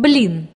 блин.